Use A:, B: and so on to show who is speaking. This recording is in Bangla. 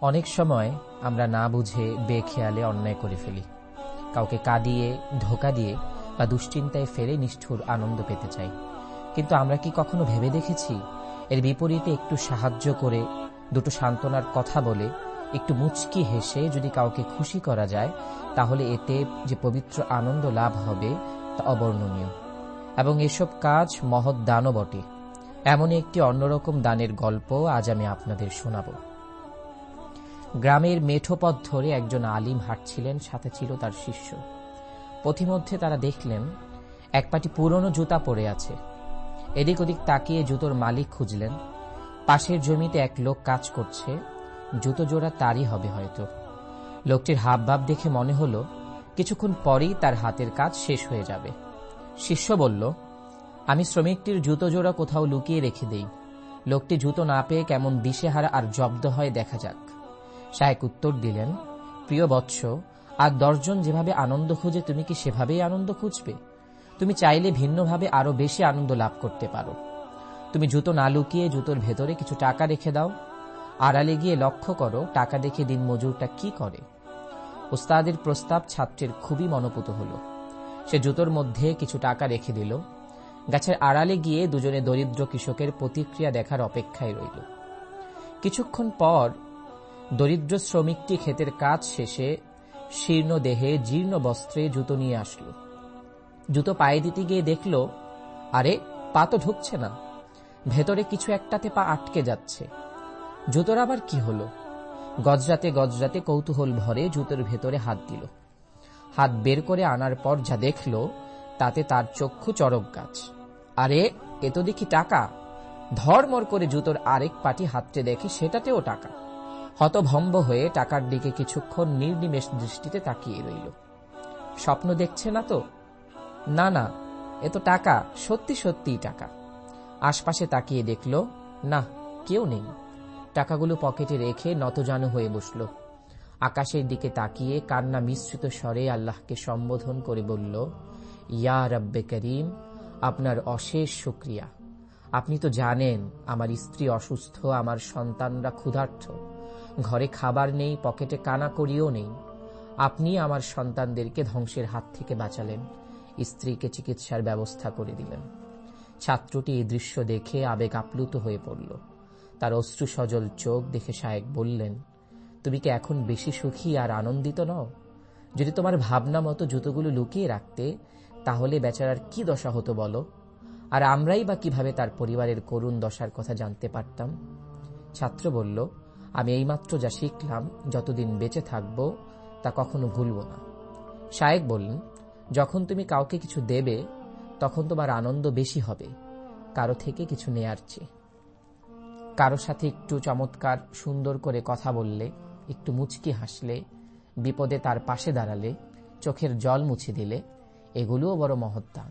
A: অনেক সময় আমরা না বুঝে বেখেয়ালে অন্যায় করে ফেলি। কাউকে কাঁদিয়ে ধোকা দিয়ে বা দুশ্চিন্তায় ফেলে নিষ্ঠুর আনন্দ পেতে চাই। কিন্তু আমরা কি কখনো ভেবে দেখেছি? এর বিপরীতে একটু সাহায্য করে, দুটো সান্ত্বনার কথা বলে, একটু মুচকি হেসে যদি কাউকে খুশি করা যায়, তাহলে এতে যে পবিত্র আনন্দ লাভ হবে, তা অবর্ণনীয়। এবং এসব কাজ মহৎ দানও বটে এমনই একটি অন্যরকম দানের গল্প আজ আমি আপনাদের শোনাব। গ্রামের মেঠো পথ ধরে একজন আলিম হাঁটছিলেন, সাথে ছিল তার শিষ্য। পথিমধ্যে তারা দেখলেন, এক পাটি পুরনো জুতা পড়ে আছে। এদিক ওদিক তাকিয়ে জুতোর মালিক খুঁজলেন। পাশের জমিতে এক লোক কাজ করছে, জুতো জোড়া তারই হবে হয়তো। লোকটির হাবভাব দেখে মনে হলো, কিছুক্ষণ পরেই তার হাতের কাজ শেষ হয়ে যাবে। শিষ্য বলল, আমি শ্রমিকটির জুতো জোড়া কোথাও লুকিয়ে রেখে দেই। লোকটি জুতো না পেয়ে কেমন দিশেহারা আর জব্দ হয় দেখা যাক। শায়েক উত্তর দিলেন, প্রিয় বৎস, আর দশজন যেভাবে আনন্দ খুঁজে, তুমি কি সেভাবেই আনন্দ খুঁজবে? তুমি চাইলে ভিন্নভাবে আরও বেশি আনন্দ লাভ করতে পারো। তুমি জুতো না লুকিয়ে জুতোর ভেতরে কিছু টাকা রেখে দাও। আড়ালে গিয়ে লক্ষ্য করো, টাকা দেখে দিন মজুরটা কি করে? উস্তাদের প্রস্তাব ছাত্রের খুবই মনোপুত হল। সে জুতোর মধ্যে কিছু টাকা রেখে দিল। গাছের আড়ালে গিয়ে দুজনে দরিদ্র কৃষকের প্রতিক্রিয়া দেখার অপেক্ষায় রইল। কিছুক্ষণ পর দরিদ্র শ্রমিকটি ক্ষেতের কাজ শেষে শীর্ণ দেহে জীর্ণ বস্ত্রে জুতো নিয়ে আসলো। জুতো পায়ে দিতে গিয়ে দেখল, আরে, পা তো ঢুকছে না। ভেতরে কিছু একটাতে পা আটকে যাচ্ছে। জুতোর আবার কি হলো? গজরাতে গজরাতে কৌতূহল ভরে জুতোর ভেতরে হাত দিল। হাত বের করে আনার পর যা দেখল, তাতে তার চক্ষু চরক গাছ। আরে, এ তো দেখি টাকা। ধর্মর করে জুতোর আরেক পাটি হাতটে দেখে সেটাতেও টাকা। হতভম্ব হয়ে টাকার দিকে কিছুক্ষণ নির্নিমেষ দৃষ্টিতে তাকিয়ে রইল। স্বপ্ন দেখছে না তো? না না, এ তো টাকা, সত্যি, সত্যিই টাকা। আশপাশে তাকিয়ে দেখল, না, কেউ নেই। টাকাগুলো পকেটে রেখে নতজানু হয়ে বসল। আকাশের দিকে তাকিয়ে কান্না মিশ্রিত স্বরে আল্লাহকে সম্বোধন করে বলল, ইয়া রব্বে করিম, আপনার অশেষ শুক্রিয়া। আপনি তো জানেন, আমার স্ত্রী অসুস্থ, আমার সন্তানরা ক্ষুধার্থ। ঘরে খাবার নেই, পকেটে কানা করিও নেই। আপনি আমার সন্তানদেরকে ধ্বংসের হাত থেকে বাঁচালেন, স্ত্রীকে চিকিৎসার ব্যবস্থা করে দিলেন। ছাত্রটি এই দৃশ্য দেখে আবেগ আপ্লুত হয়ে পড়ল। তার অশ্রু সজল চোখ দেখে শায়েক বললেন, তুমি কি এখন বেশি সুখী আর আনন্দিত নও? যদি তোমার ভাবনা মতো জুতোগুলো লুকিয়ে রাখতে, তাহলে বেচারার কি দশা হতো বলো? আর আমরাই বা কীভাবে তার পরিবারের করুণ দশার কথা জানতে পারতাম? ছাত্র বলল আমি এইমাত্র যা শিখলাম, যতদিন বেঁচে থাকব, তা কখনো ভুলব না। শায়েক বললেন, যখন তুমি কাউকে কিছু দেবে, তখন তোমার আনন্দ বেশি হবে। কারও থেকে কিছু নেয়ার চেয়ে। কারও সাথে একটু চমৎকার, সুন্দর করে কথা বললে, একটু মুচকি হাসলে, বিপদে তার পাশে দাঁড়ালে, চোখের জল মুছে দিলে, এগুলোও বড় মহৎ দান